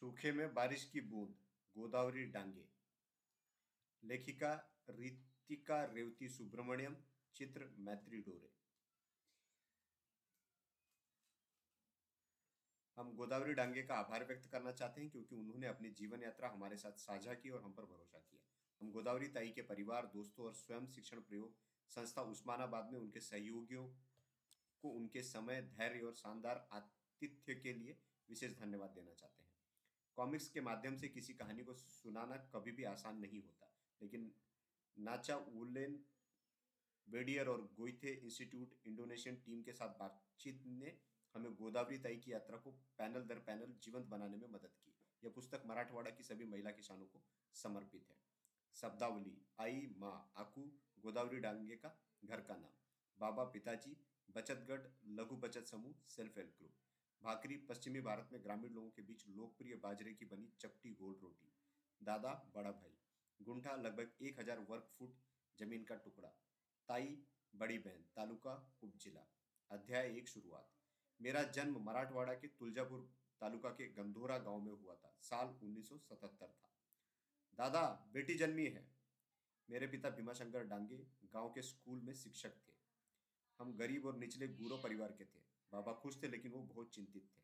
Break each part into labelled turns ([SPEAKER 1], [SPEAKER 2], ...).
[SPEAKER 1] सूखे में बारिश की बूंद, गोदावरी डांगे। लेखिका रितिका रेवती सुब्रमण्यम, चित्र मैत्री डोरे। हम गोदावरी डांगे का आभार व्यक्त करना चाहते हैं क्योंकि उन्होंने अपनी जीवन यात्रा हमारे साथ साझा की और हम पर भरोसा किया। हम गोदावरी ताई के परिवार, दोस्तों और स्वयं शिक्षण प्रयोग संस्था उस्मानाबाद में उनके सहयोगियों को उनके समय, धैर्य और शानदार आतिथ्य के लिए विशेष धन्यवाद देना चाहते हैं। कॉमिक्स के माध्यम से किसी कहानी को सुनाना कभी भी आसान नहीं होता। लेकिन नाचा उलेन वेडियर और गोइथे इंस्टीट्यूट इंडोनेशियन टीम के साथ बातचीत ने हमें गोदावरी ताई की यात्रा को पैनल दर पैनल जीवंत बनाने में मदद की। यह पुस्तक मराठवाड़ा की सभी महिला किसानों को समर्पित है। शब्दावली, आई, माँ, आकू, गोदावरी डांगे का घर का नाम। बाबा पिताजी बचतगढ़ लघु बचत समूह, सेल्फ हेल्प ग्रुप। भाकरी पश्चिमी भारत में ग्रामीण लोगों के बीच लोकप्रिय बाजरे की बनी चपटी गोल रोटी। दादा, बड़ा भाई। गुंठा लगभग एक हज़ार वर्ग फुट ज़मीन का टुकड़ा। ताई, बड़ी बहन। तालुका उपजिला अध्याय एक, शुरुआत। मेरा जन्म मराठवाड़ा के तुलजापुर तालुका के गंधोरा गाँव में हुआ था। साल 1977 था। दादा, बेटी जन्मी है। मेरे पिता भीमाशंकर डांगे गाँव के स्कूल में शिक्षक थे। हम गरीब और निचले गुरु परिवार के थे। बाबा खुश थे, लेकिन वो बहुत चिंतित थे।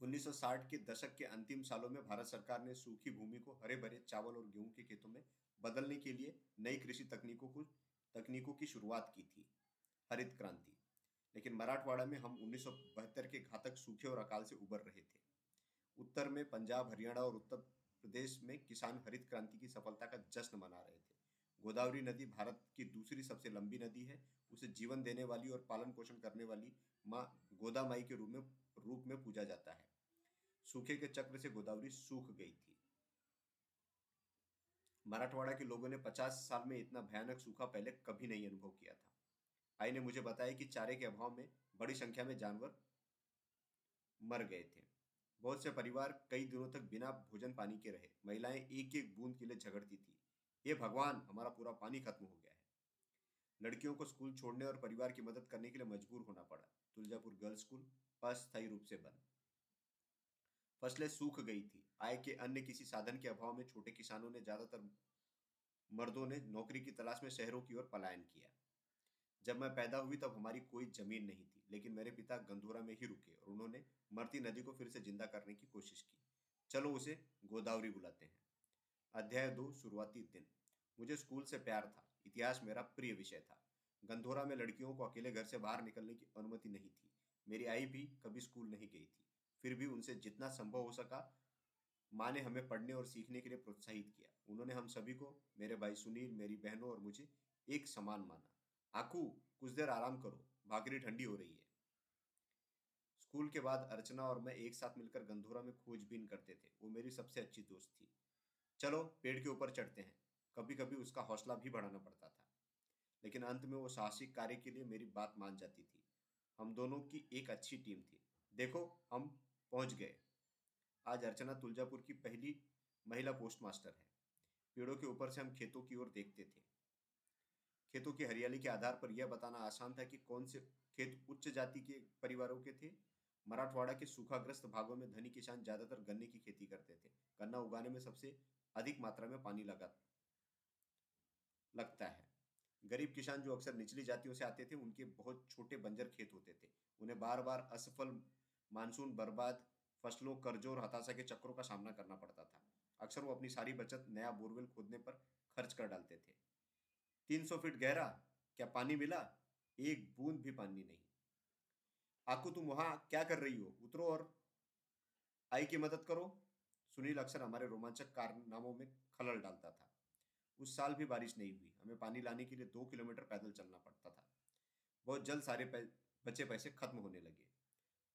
[SPEAKER 1] 1960 के दशक के अंतिम सालों में भारत सरकार ने सूखी भूमि को हरे भरे चावल और गेहूँ के खेतों में बदलने के लिए नई कृषि तकनीकों को, तकनीकों की शुरुआत की थी, हरित क्रांति। लेकिन मराठवाड़ा में हम उन्नीस सौ बहत्तर के घातक सूखे और अकाल से उबर रहे थे। उत्तर में पंजाब, हरियाणा और उत्तर प्रदेश में किसान हरित क्रांति की सफलता का जश्न मना रहे थे। गोदावरी नदी भारत की दूसरी सबसे लंबी नदी है। उसे जीवन देने वाली और पालन पोषण करने वाली माँ गोदा माई के रूप में रूप में पूजा जाता है। सूखे के चक्र से गोदावरी सूख गई थी। मराठवाड़ा के लोगों ने 50 साल में इतना भयानक सूखा पहले कभी नहीं अनुभव किया था। आई ने मुझे बताया कि चारे के अभाव में बड़ी संख्या में जानवर मर गए थे। बहुत से परिवार कई दिनों तक बिना भोजन पानी के रहे। महिलाएँ एक एक बूंद के लिए झगड़ती थी। ये भगवान, हमारा पूरा पानी खत्म हो गया है। लड़कियों को स्कूल छोड़ने और परिवार की मदद करने के लिए मजबूर होना पड़ा। तुलजापुर गर्ल्स स्कूल अस्थायी रूप से बंद। फ़सलें सूख गई थी। आय के अन्य किसी साधन के अभाव में छोटे किसानों ने ज़्यादातर मर्दों ने नौकरी की तलाश में शहरों की ओर पलायन किया। जब मैं पैदा हुई तब हमारी कोई ज़मीन नहीं थी, लेकिन मेरे पिता गंधोरा में ही रुके और उन्होंने मरती नदी को फिर से ज़िंदा करने की कोशिश की। चलो उसे गोदावरी बुलाते हैं। अध्याय दो, शुरुआती दिन। मुझे स्कूल से प्यार था। इतिहास मेरा प्रिय विषय था। गंधोरा में लड़कियों को अकेले घर से बाहर निकलने की अनुमति नहीं थी। मेरी आई भी कभी स्कूल नहीं गई थी। फिर भी उनसे जितना संभव हो सका, माँ ने हमें पढ़ने और सीखने के लिए प्रोत्साहित किया। उन्होंने हम सभी को, मेरे भाई सुनील, मेरी बहनों और मुझे, एक समान माना। आकू, कुछ देर आराम करो। भाकरी ठंडी हो रही है। स्कूल के बाद अर्चना और मैं एक साथ मिलकर गंधोरा में खोजबीन करते थे। वो मेरी सबसे अच्छी दोस्त थी। चलो, पेड़ के ऊपर चढ़ते हैं। कभी कभी उसका हौसला भी बढ़ाना पड़ता था। लेकिन अंत में वो साहसिक कार्य के लिए मेरी बात मान जाती थी। हम दोनों की एक अच्छी टीम थी। देखो, हम पहुँच गए। आज अर्चना तुलजापुर की पहली महिला पोस्ट मास्टर है। पेड़ों के ऊपर से हम खेतों की ओर देखते थे। खेतों की हरियाली के आधार पर यह बताना आसान था कि कौन से खेत उच्च जाति के परिवारों के थे। मराठवाड़ा के सूखाग्रस्त भागों में धनी किसान ज़्यादातर गन्ने की खेती करते थे। गन्ना उगाने में सबसे अधिक मात्रा में पानी लगा, लगता है। गरीब किसान जो अक्सर निचली जातियों से आते थे, उनके बहुत छोटे बंजर खेत होते थे। उन्हें बार बार असफल मानसून बर्बाद, फ़सलों कर्जों और हताशा के चक्रों का सामना करना पड़ता था। अक्सर वो अपनी सारी बचत नया बोरवेल खोदने पर खर्च कर डालते थे। तीन सौ फीट गहरा, क्या पानी मिला? एक बूंद भी पानी नहीं। आकू तुम वहाँ क्या कर रही हो? उतरो और आई की मदद करो। सुनील अक्सर हमारे रोमांचक कारनामों में खलल डालता था। उस साल भी बारिश नहीं हुई। हमें पानी लाने के लिए दो किलोमीटर पैदल चलना पड़ता था। बहुत जल्द सारे पै, बचे पैसे खत्म होने लगे।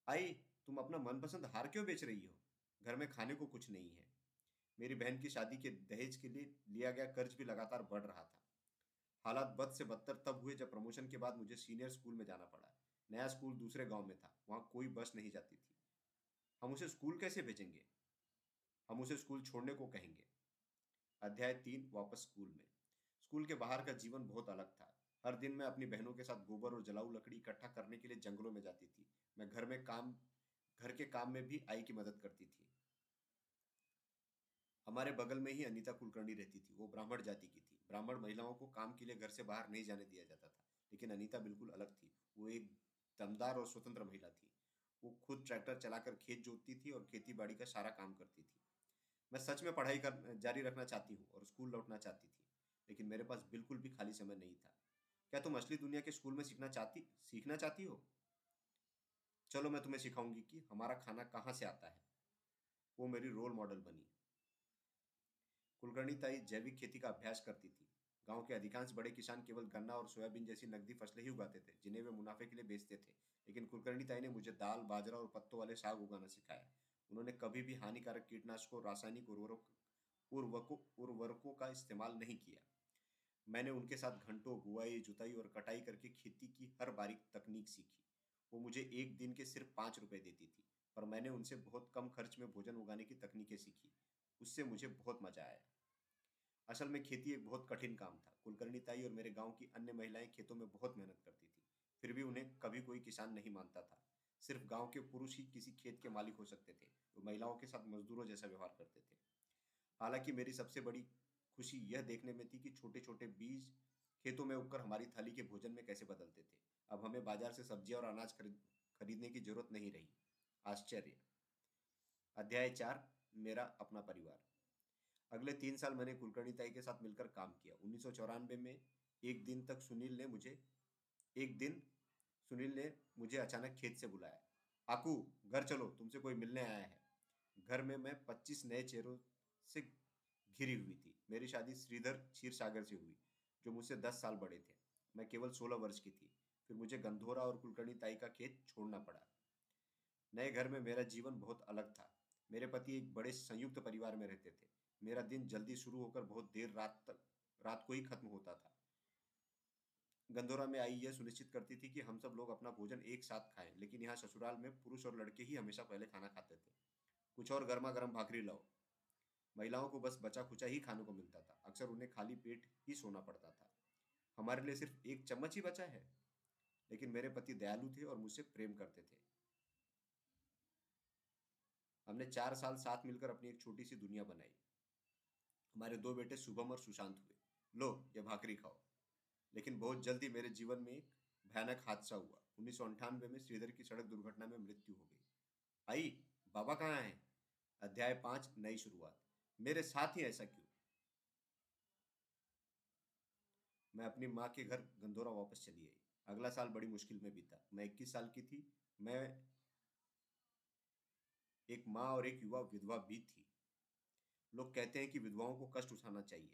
[SPEAKER 1] आई तुम अपना मनपसंद हार क्यों बेच रही हो? घर में खाने को कुछ नहीं है। मेरी बहन की शादी के दहेज के लिए लिया गया कर्ज भी लगातार बढ़ रहा था। हालात बद से बदतर तब हुए जब प्रमोशन के बाद मुझे सीनियर स्कूल में जाना पड़ा। नया स्कूल दूसरे गाँव में था। वहाँ कोई बस नहीं जाती थी। हम उसे स्कूल कैसे भेजेंगे? हम उसे स्कूल छोड़ने को कहेंगे। अध्याय तीन, वापस स्कूल में। स्कूल के बाहर का जीवन बहुत अलग था। हर दिन मैं अपनी बहनों के साथ गोबर और जलाऊ लकड़ी इकट्ठा करने के लिए जंगलों में जाती थी। मैं घर में काम, घर के काम में भी आई की मदद करती थी। हमारे बगल में ही अनीता कुलकर्णी रहती थी। वो ब्राह्मण जाति की थी। ब्राह्मण महिलाओं को काम के लिए घर से बाहर नहीं जाने दिया जाता था। लेकिन अनीता बिल्कुल अलग थी। वो एक दमदार और स्वतंत्र महिला थी। वो खुद ट्रैक्टर चलाकर खेत जोतती थी और खेती बाड़ी का सारा काम करती थी। मैं सच में पढ़ाई कर, जारी रखना चाहती हूँ और स्कूल लौटना चाहती थी, लेकिन मेरे पास बिल्कुल भी खाली समय नहीं था। क्या तुम असली दुनिया के स्कूल में सीखना चाहती सीखना चाहती हो? चलो मैं तुम्हें सिखाऊँगी कि हमारा खाना कहाँ से आता है। वो मेरी रोल मॉडल बनी। कुलकर्णी ताई जैविक खेती का अभ्यास करती थी। गाँव के अधिकांश बड़े किसान केवल गन्ना और सोयाबीन जैसी नकदी फ़सलें ही उगाते थे, जिन्हें वे मुनाफे के लिए बेचते थे। लेकिन कुलकर्णी ताई ने मुझे दाल, बाजरा और पत्तों वाले साग उगाना सिखाया। उन्होंने कभी भी हानिकारक कीटनाशकों, रासायनिक उर्वरक उर्वरकों का इस्तेमाल नहीं किया। मैंने उनके साथ घंटों बुआई, जुताई और कटाई करके खेती की हर बारीक तकनीक सीखी। वो मुझे एक दिन के सिर्फ़ पाँच रुपए देती थी, पर मैंने उनसे बहुत कम खर्च में भोजन उगाने की तकनीकें सीखी। उससे मुझे बहुत मज़ा आया। असल में खेती एक बहुत कठिन काम था। कुलकर्णी ताई और मेरे गाँव की अन्य महिलाएँ खेतों में बहुत मेहनत करती थी। फिर भी उन्हें कभी कोई किसान नहीं मानता था। सिर्फ़ गाँव के पुरुष ही किसी खेत के मालिक हो सकते थे, वो महिलाओं के साथ मजदूरों जैसा व्यवहार करते थे। हालाँकि मेरी सबसे बड़ी खुशी यह देखने में थी कि छोटे छोटे बीज खेतों में उगकर हमारी थाली के भोजन में कैसे बदलते थे। अब हमें बाज़ार से सब्ज़ियाँ और अनाज खरीद, खरीदने की ज़रूरत नहीं रही। आश्चर्य। अध्याय चार, मेरा अपना परिवार। अगले तीन साल मैंने कुलकर्णी ताई के साथ मिलकर काम किया। उन्नीस सौ चौरानबे में एक दिन तक सुनील ने मुझे, एक दिन सुनील ने मुझे अचानक खेत से बुलाया। आकू, घर चलो, तुमसे कोई मिलने आया है। घर में मैं पच्चीस नए चेहरों से घिरी हुई थी। मेरी शादी श्रीधर क्षीर सागर से हुई, जो मुझसे दस साल बड़े थे। मैं केवल सोलह वर्ष की थी। फिर मुझे गंधोरा और कुलकर्णी ताई का खेत छोड़ना पड़ा। नए घर में मेरा जीवन बहुत अलग था। मेरे पति एक बड़े संयुक्त परिवार में रहते थे। मेरा दिन जल्दी शुरू होकर बहुत देर रात तक, रात को ही खत्म होता था। गंदौरा में आई यह सुनिश्चित करती थी कि हम सब लोग अपना भोजन एक साथ खाएँ, लेकिन यहाँ ससुराल में पुरुष और लड़के ही हमेशा पहले खाना खाते थे। कुछ और गर्मा गर्म भाकरी लाओ। महिलाओं को बस बचा खुचा ही खाने को मिलता था। अक्सर उन्हें खाली पेट ही सोना पड़ता था। हमारे लिए सिर्फ़ एक चम्मच ही बचा है। लेकिन मेरे पति दयालु थे और मुझसे प्रेम करते थे। हमने चार साल साथ मिलकर अपनी एक छोटी सी दुनिया बनाई। हमारे दो बेटे शुभम और सुशांत हुए। लो, ये भाकरी खाओ। लेकिन बहुत जल्दी मेरे जीवन में एक भयानक हादसा हुआ। उन्नीस में श्रीधर की सड़क दुर्घटना में मृत्यु हो गई। आई बाबा कहाँ हैं? अध्याय पाँच, नई शुरुआत। मेरे साथ ही ऐसा क्यों? मैं अपनी माँ के घर गंदौरा वापस चली आई। अगला साल बड़ी मुश्किल में बीता। मैं इक्कीस साल की थी। मैं एक माँ और एक युवा विधवा भी थी। लोग कहते हैं कि विधवाओं को कष्ट उठाना चाहिए।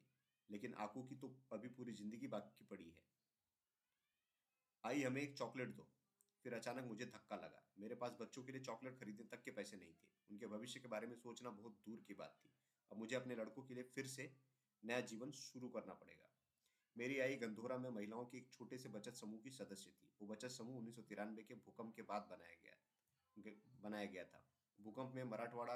[SPEAKER 1] लेकिन आकू की तो अभी पूरी ज़िंदगी बाकी पड़ी है। आई, हमें एक चॉकलेट दो। फिर अचानक मुझे धक्का लगा। मेरे पास बच्चों के लिए चॉकलेट खरीदने तक के पैसे नहीं थे। उनके भविष्य के बारे में सोचना बहुत दूर की बात थी। अब मुझे अपने लड़कों के लिए फिर से नया जीवन शुरू करना पड़ेगा। मेरी आई, गंधोरा में महिलाओं के एक छोटे से बचत समूह की सदस्य थी। वो बचत समूह उन्नीस सौ तिरानवे के भूकंप के बाद बनाया गया बनाया गया था। भूकंप में मराठवाड़ा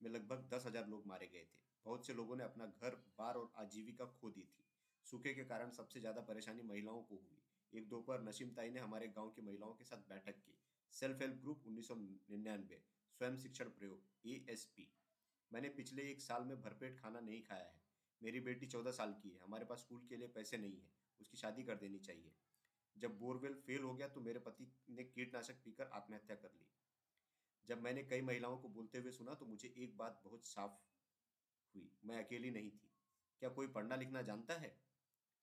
[SPEAKER 1] में लगभग दस हज़ार लोग मारे गए थे। बहुत से लोगों ने अपना घर, बार और आजीविका खो दी थी। सूखे के कारण सबसे ज़्यादा परेशानी महिलाओं को हुई। एक दोपहर नसीम ताई ने हमारे गाँव की महिलाओं के साथ बैठक की। सेल्फ हेल्प ग्रुप उन्नीस स्वयं शिक्षण प्रयोग एएसपी मैंने पिछले एक साल में भरपेट खाना नहीं खाया है। मेरी बेटी चौदह साल की है। हमारे पास स्कूल के लिए पैसे नहीं है। उसकी शादी कर देनी चाहिए। जब बोरवेल फेल हो गया तो मेरे पति ने कीटनाशक पीकर आत्महत्या कर ली। जब मैंने कई महिलाओं को बोलते हुए सुना तो मुझे एक बात बहुत साफ़ हुई। मैं अकेली नहीं थी। क्या कोई पढ़ना लिखना जानता है?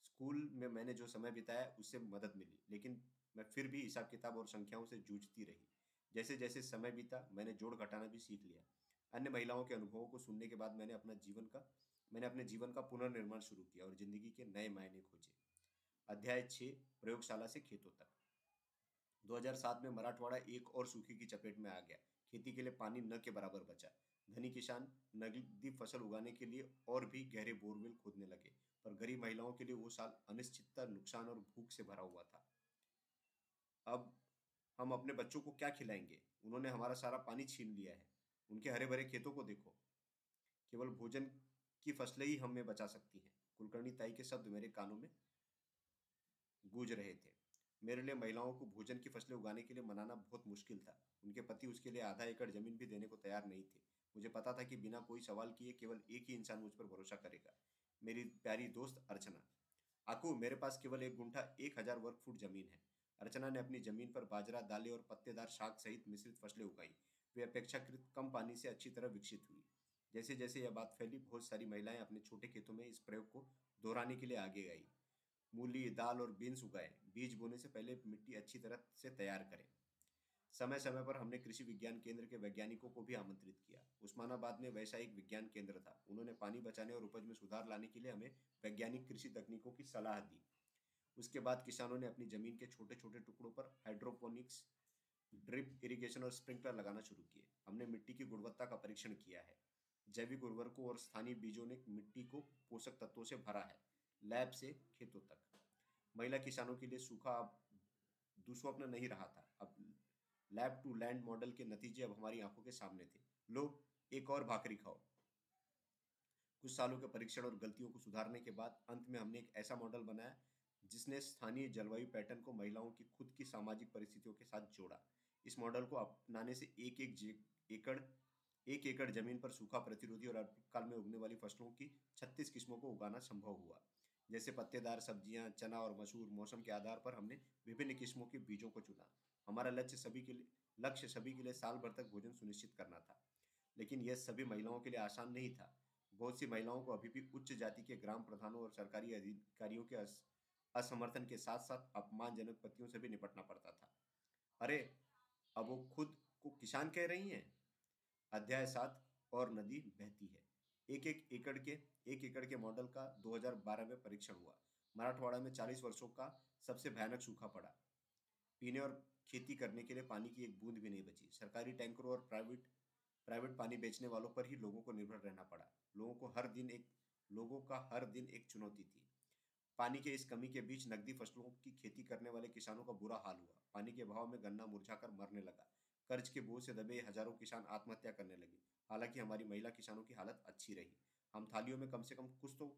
[SPEAKER 1] स्कूल में मैंने जो समय बिताया, उससे मदद मिली, लेकिन मैं फिर भी हिसाब किताब और संख्याओं से जूझती रही। जैसे जैसे समय बीता, मैंने जोड़ घटाना भी सीख लिया। अन्य महिलाओं के अनुभवों को सुनने के बाद मैंने अपना जीवन का, मैंने अपने जीवन का पुनर्निर्माण शुरू किया और ज़िंदगी के नए मायने खोजे। अध्याय छः प्रयोगशाला से खेतों तक। 2007 में मराठवाड़ा एक और सूखे की चपेट में आ गया। खेती के लिए पानी न के बराबर बचा। धनी किसान नगदी फ़सल उगाने के लिए और भी गहरे बोरवेल खोदने लगे, पर गरीब महिलाओं के लिए वो साल अनिश्चितता, नुकसान और भूख से भरा हुआ था। अब हम अपने बच्चों को क्या खिलाएँगे? उन्होंने हमारा सारा पानी छीन लिया है। उनके हरे भरे खेतों को देखो। केवल भोजन की फ़सलें ही हमें बचा सकती हैं। कुलकर्णी ताई के शब्द मेरे कानों में गूंज रहे थे। मेरे लिए महिलाओं को भोजन की फ़सलें उगाने के लिए मनाना बहुत मुश्किल था। उनके पति उसके लिए आधा एकड़ ज़मीन भी देने को तैयार नहीं थे। मुझे पता था कि बिना कोई सवाल किए केवल एक ही इंसान मुझ पर भरोसा करेगा। मेरी प्यारी दोस्त अर्चना। आकू, मेरे पास केवल एक गुंठा, एक हज़ार वर्ग फुट ज़मीन है। अर्चना ने अपनी ज़मीन पर बाजरा, दालें और पत्तेदार शाक सहित मिश्रित फ़सलें उगाई। वे अपेक्षाकृत कम पानी से अच्छी तरह विकसित हुई। जैसे जैसे यह बात फैली, बहुत सारी महिलाएँ अपने छोटे खेतों में इस प्रयोग को दोहराने के लिए आगे आई। मूली, दाल और बीन्स उगाए। बीज बोने से पहले मिट्टी अच्छी तरह से तैयार करें। समय समय पर हमने कृषि विज्ञान केंद्र के वैज्ञानिकों को भी आमंत्रित किया। उस्मानाबाद में वैसा एक विज्ञान केंद्र था। उन्होंने पानी बचाने और उपज में सुधार लाने के लिए हमें वैज्ञानिक कृषि तकनीकों की सलाह दी। उसके बाद किसानों ने अपनी ज़मीन के छोटे छोटे टुकड़ों पर हाइड्रोपोनिक्स, ड्रिप इरिगेशन और स्प्रिंकलर लगाना शुरू किए। हमने मिट्टी की गुणवत्ता का परीक्षण किया है। जैविक उर्वरकों और स्थानीय बीजों ने मिट्टी को पोषक तत्वों से भरा है, लैब से खेतों तक। महिला किसानों के लिए सूखा अब दुस्वप्न नहीं रहा था। लैब टू लैंड मॉडल के नतीजे अब हमारी आँखों के सामने थे। लो, एक और भाकरी खाओ। कुछ सालों के परीक्षण और गलतियों को सुधारने के बाद अंत में हमने एक ऐसा मॉडल बनाया, जिसने स्थानीय जलवायु पैटर्न को महिलाओं की खुद की सामाजिक परिस्थितियों के साथ जोड़ा। इस मॉडल को अपनाने से एक एक एकड़ एक एकड़ ज़मीन पर सूखा प्रतिरोधी और अल्पकाल में उगने वाली फ़सलों की छत्तीस किस्मों को उगाना संभव हुआ। जैसे पत्तेदार सब्ज़ियाँ, चना और मसूर मौसम के आधार पर हमने विभिन्न किस्मों के बीजों को चुना। हमारा लक्ष्य सभी के लिए, लक्ष्य सभी के लिए साल भर तक भोजन सुनिश्चित करना था। लेकिन यह सभी महिलाओं के लिए आसान नहीं था। बहुत सी महिलाओं को अभी भी उच्च जाति के ग्राम प्रधानों और सरकारी अधिकारियों के असमर्थन के साथ साथ अपमानजनक पतियों से भी निपटना पड़ता था। अरे, अब वो खुद को किसान कह रही हैं? अध्याय सात, और नदी बहती है। एक एक एकड़ के एक एकड़ के मॉडल का 2012 में परीक्षण हुआ। मराठवाड़ा में 40 वर्षों का सबसे भयानक सूखा पड़ा। पीने और खेती करने के लिए पानी की एक बूंद भी नहीं बची। सरकारी टैंकरों और प्राइवेट प्राइवेट पानी बेचने वालों पर ही लोगों को निर्भर रहना पड़ा। लोगों को हर दिन एक, लोगों का हर दिन एक चुनौती थी। पानी के इस कमी के बीच नकदी फ़सलों की खेती करने वाले किसानों का बुरा हाल हुआ। पानी के अभाव में गन्ना मुरझाकर मरने लगा। कर्ज के बोझ से दबे हज़ारों किसान आत्महत्या करने लगे। हालाँकि हमारी महिला किसानों की हालत अच्छी रही। हम थालियों में कम से कम कुछ तो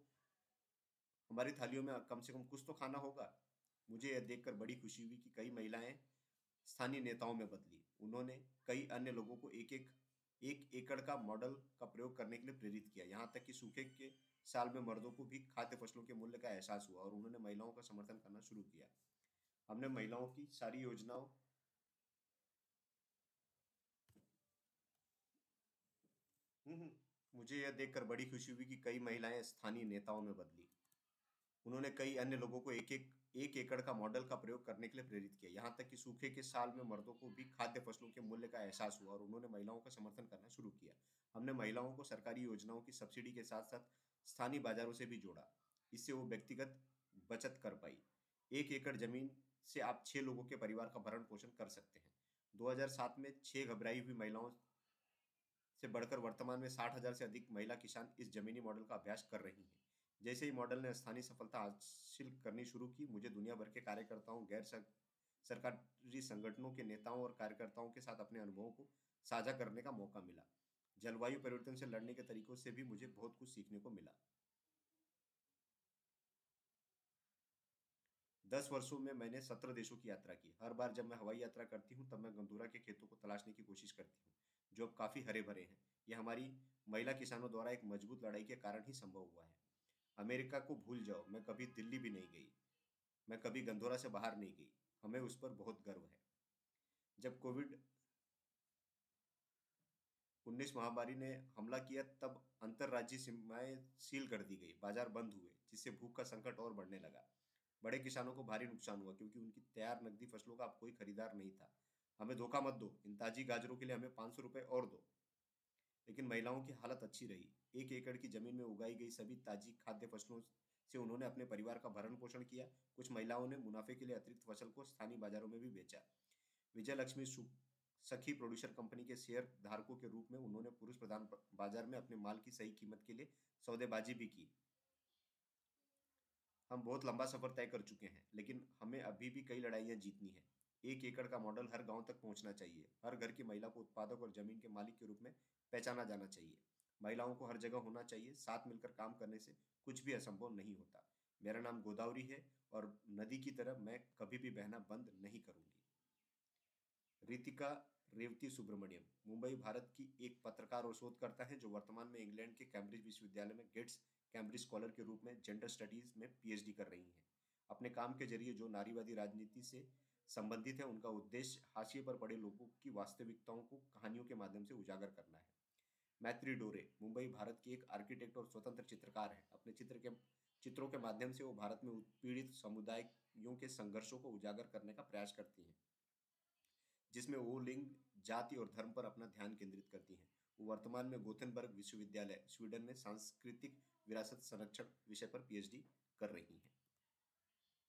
[SPEAKER 1] हमारी थालियों में कम से कम कुछ तो खाना होगा। मुझे यह देखकर बड़ी खुशी हुई कि कई महिलाएँ स्थानीय नेताओं में बदली। उन्होंने कई अन्य लोगों को एक एक एक एकड़ का मॉडल का प्रयोग करने के लिए प्रेरित किया। यहाँ तक कि सूखे के साल में मर्दों को भी खाद्य फ़सलों के मूल्य का एहसास हुआ और उन्होंने महिलाओं का समर्थन करना शुरू किया। हमने महिलाओं की सारी योजनाओं हम्म, हम्म, मुझे यह देखकर बड़ी खुशी हुई कि कई महिलाएँ स्थानीय नेताओं में बदली। उन्होंने कई अन्य लोगों को एक एक एक एकड़ का मॉडल का प्रयोग करने के लिए प्रेरित किया। यहाँ तक कि सूखे के साल में मर्दों को भी खाद्य फ़सलों के मूल्य का एहसास हुआ और उन्होंने महिलाओं का समर्थन करना शुरू किया। हमने महिलाओं को सरकारी योजनाओं की सब्सिडी के साथ साथ स्थानीय बाजारों से भी जोड़ा। इससे वो व्यक्तिगत बचत कर पाई। एक एकड़ ज़मीन से आप छह लोगों के परिवार का भरण पोषण कर सकते हैं। 2007 में छह घबराई हुई महिलाओं से बढ़कर वर्तमान में साठ हज़ार से अधिक महिला किसान इस जमीनी मॉडल का अभ्यास कर रही हैं। जैसे ही मॉडल ने स्थानीय सफलता हासिल करनी शुरू की, मुझे दुनिया भर के कार्यकर्ताओं, गैर सरकारी संगठनों के नेताओं और कार्यकर्ताओं के साथ अपने अनुभवों को साझा करने का मौका मिला। जलवायु परिवर्तन से लड़ने के तरीकों से भी मुझे बहुत कुछ सीखने को मिला। दस वर्षों में मैंने सत्रह देशों की यात्रा की। हर बार जब मैं हवाई यात्रा करती हूँ, तब मैं गंदूरा के खेतों को तलाशने की कोशिश करती हूँ, जो अब काफ़ी हरे भरे हैं। यह हमारी महिला किसानों द्वारा एक मज़बूत लड़ाई के कारण ही संभव हुआ है। अमेरिका को भूल जाओ। मैं कभी दिल्ली भी नहीं गई। मैं कभी गंदौरा से बाहर नहीं गई। हमें उस पर बहुत गर्व है। जब कोविड उन्नीस महामारी ने हमला किया, तब अंतर्राज्यीय सीमाएँ सील कर दी गई। बाज़ार बंद हुए, जिससे भूख का संकट और बढ़ने लगा। बड़े किसानों को भारी नुकसान हुआ, क्योंकि उनकी तैयार नकदी फ़सलों का अब कोई खरीदार नहीं था। हमें धोखा मत दो। इन ताजी गाजरों के लिए हमें पाँच सौ रुपये और दो। लेकिन महिलाओं की हालत अच्छी रही। एक एकड़ की ज़मीन में उगाई गई सभी ताजी खाद्य फ़सलों से उन्होंने अपने परिवार का भरण पोषण किया। कुछ महिलाओं ने मुनाफे के लिए अतिरिक्त फ़सल को स्थानीय बाजारों में भी बेचा। विजय लक्ष्मी सखी प्रोड्यूसर कंपनी के शेयर धारकों के रूप में उन्होंने पुरुष प्रधान बाज़ार में अपने माल की सही कीमत के लिए सौदेबाजी भी की। हम बहुत लंबा सफ़र तय कर चुके हैं, लेकिन हमें अभी भी कई लड़ाइयाँ जीतनी है। एक एकड़ का मॉडल हर गाँव तक पहुँचना चाहिए। हर घर की महिला को उत्पादक और ज़मीन के मालिक के रूप में पहचाना जाना चाहिए। महिलाओं को हर जगह होना चाहिए, साथ मिलकर काम करने से कुछ भी असंभव नहीं होता। मेरा नाम गोदावरी है और नदी की तरह मैं कभी भी बहना बंद नहीं करूँगी। रितिका रेवती सुब्रमण्यम, मुंबई, भारत की एक पत्रकार और शोधकर्ता है जो वर्तमान में इंग्लैंड के कैम्ब्रिज विश्वविद्यालय में गेट्स कैम्ब्रिज स्कॉलर के रूप में जेंडर स्टडीज़ में पीएचडी कर रही हैं। अपने काम के ज़रिए जो नारीवादी राजनीति से संबंधित है, उनका उद्देश्य हाशिए पर पड़े लोगों की वास्तविकताओं को कहानियों के माध्यम से उजागर करना है। मैत्री डोरे, मुंबई, भारत की एक आर्किटेक्ट और स्वतंत्र चित्रकार है। अपने चित्र के, चित्रों के माध्यम से वो भारत में उत्पीड़ित समुदायों के संघर्षों को उजागर करने का प्रयास करती हैं, जिसमें वो लिंग, जाति और धर्म पर अपना ध्यान केंद्रित करती हैं। वो वर्तमान में गोथनबर्ग विश्वविद्यालय, स्वीडन में सांस्कृतिक विरासत संरक्षण विषय पर पीएचडी कर रही हैं।